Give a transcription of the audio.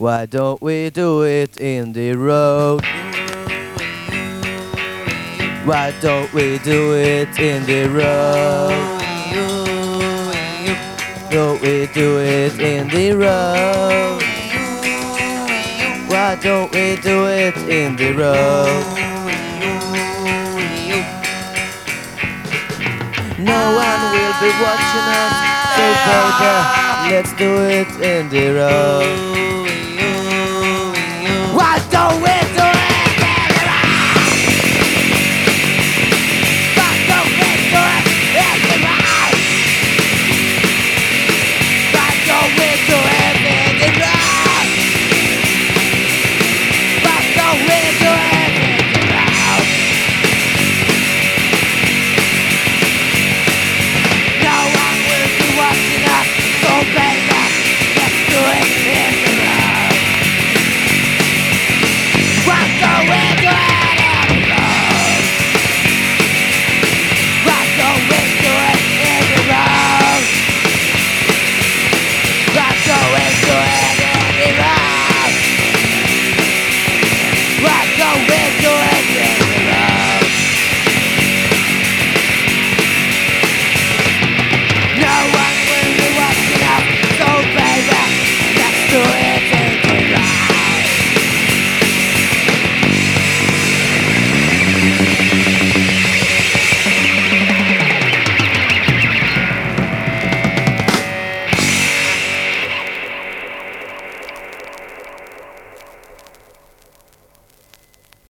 Why don't we do it in the road? Why don't we do it in the road? Don't we do it in the road? Why don't we do it in the road? No one will be watching us, let's do it in the road. away.